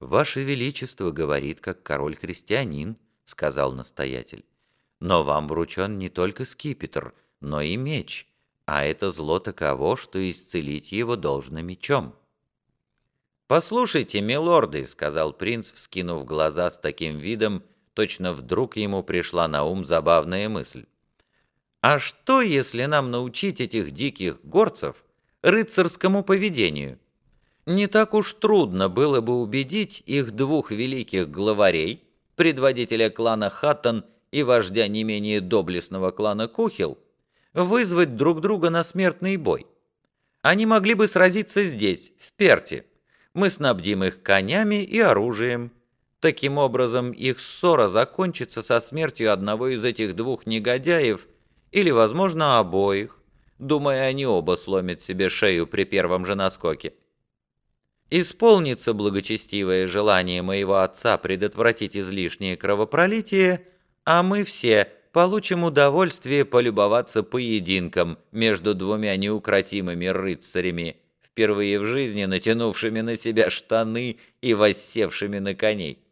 «Ваше Величество говорит, как король-христианин», — сказал настоятель. «Но вам вручен не только скипетр, но и меч, а это зло таково, что исцелить его должно мечом». «Послушайте, милорды», — сказал принц, вскинув глаза с таким видом, точно вдруг ему пришла на ум забавная мысль. «А что, если нам научить этих диких горцев рыцарскому поведению?» Не так уж трудно было бы убедить их двух великих главарей, предводителя клана Хаттон и вождя не менее доблестного клана Кухил, вызвать друг друга на смертный бой. Они могли бы сразиться здесь, в Перте. Мы снабдим их конями и оружием. Таким образом, их ссора закончится со смертью одного из этих двух негодяев или, возможно, обоих. Думая, они оба сломят себе шею при первом же наскоке. Исполнится благочестивое желание моего отца предотвратить излишнее кровопролитие, а мы все получим удовольствие полюбоваться поединком между двумя неукротимыми рыцарями, впервые в жизни натянувшими на себя штаны и воссевшими на коней.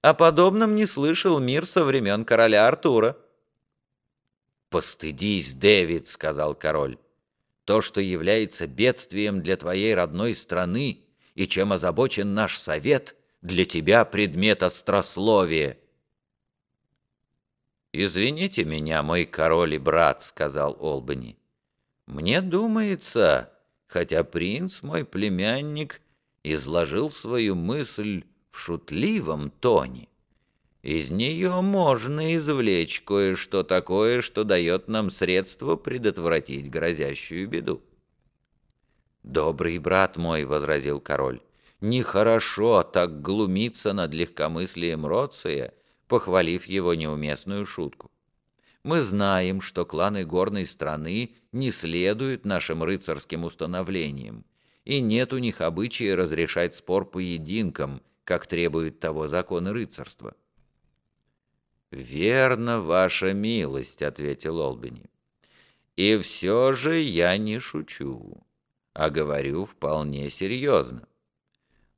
О подобном не слышал мир со времен короля Артура. «Постыдись, Дэвид», — сказал король. «То, что является бедствием для твоей родной страны, и чем озабочен наш совет, для тебя предмет острословия». «Извините меня, мой король и брат», — сказал Олбани. «Мне думается, хотя принц, мой племянник, изложил свою мысль в шутливом тоне, из нее можно извлечь кое-что такое, что дает нам средство предотвратить грозящую беду. «Добрый брат мой», — возразил король, — «нехорошо так глумиться над легкомыслием Роция, похвалив его неуместную шутку. Мы знаем, что кланы горной страны не следуют нашим рыцарским установлениям, и нет у них обычая разрешать спор поединком, как требуют того законы рыцарства». «Верно, ваша милость», — ответил Олбини. «И все же я не шучу а говорю вполне серьезно.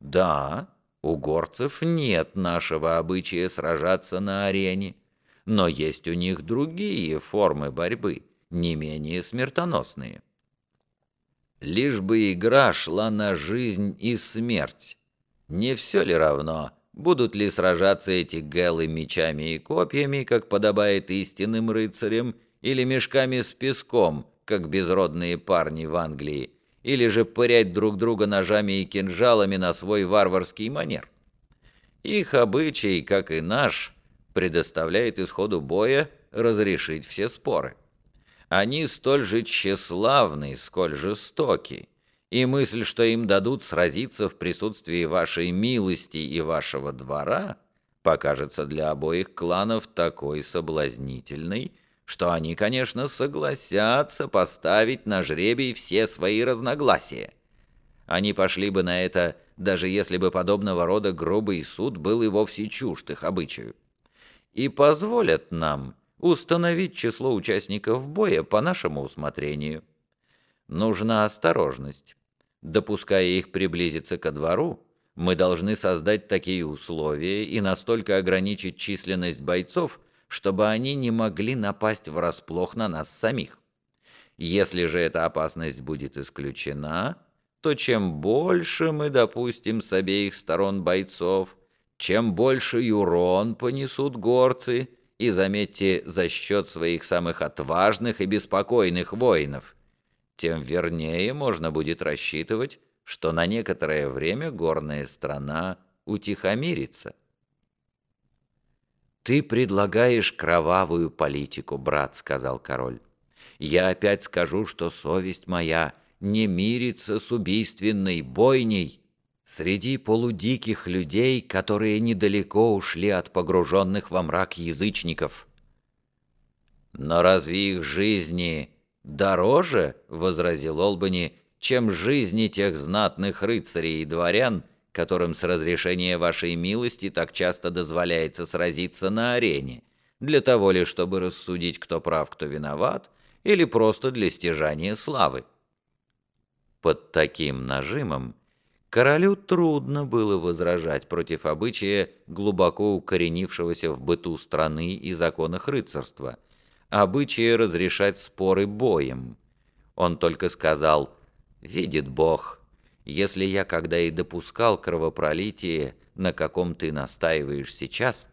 Да, у горцев нет нашего обычая сражаться на арене, но есть у них другие формы борьбы, не менее смертоносные. Лишь бы игра шла на жизнь и смерть. Не все ли равно, будут ли сражаться эти гэлы мечами и копьями, как подобает истинным рыцарям, или мешками с песком, как безродные парни в Англии, или же пырять друг друга ножами и кинжалами на свой варварский манер. Их обычай, как и наш, предоставляет исходу боя разрешить все споры. Они столь же тщеславны, сколь жестоки, и мысль, что им дадут сразиться в присутствии вашей милости и вашего двора, покажется для обоих кланов такой соблазнительной, что они, конечно, согласятся поставить на жребий все свои разногласия. Они пошли бы на это, даже если бы подобного рода грубый суд был и вовсе чужд их обычаю. И позволят нам установить число участников боя по нашему усмотрению. Нужна осторожность. Допуская их приблизиться ко двору, мы должны создать такие условия и настолько ограничить численность бойцов, чтобы они не могли напасть врасплох на нас самих. Если же эта опасность будет исключена, то чем больше мы допустим с обеих сторон бойцов, чем больше урон понесут горцы, и, заметьте, за счет своих самых отважных и беспокойных воинов, тем вернее можно будет рассчитывать, что на некоторое время горная страна утихомирится. «Ты предлагаешь кровавую политику, брат», — сказал король. «Я опять скажу, что совесть моя не мирится с убийственной бойней среди полудиких людей, которые недалеко ушли от погруженных во мрак язычников». «Но разве их жизни дороже, — возразил Олбани, — чем жизни тех знатных рыцарей и дворян, которым с разрешения вашей милости так часто дозволяется сразиться на арене, для того ли, чтобы рассудить, кто прав, кто виноват, или просто для стяжания славы. Под таким нажимом Королю трудно было возражать против обычая, глубоко укоренившегося в быту страны и законах рыцарства, обычая разрешать споры боем. Он только сказал «Видит Бог, если я когда и допускал кровопролитие, на каком ты настаиваешь сейчас,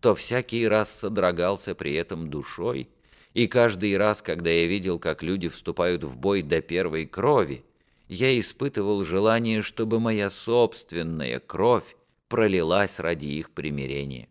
то всякий раз содрогался при этом душой, и каждый раз, когда я видел, как люди вступают в бой до первой крови, я испытывал желание, чтобы моя собственная кровь пролилась ради их примирения.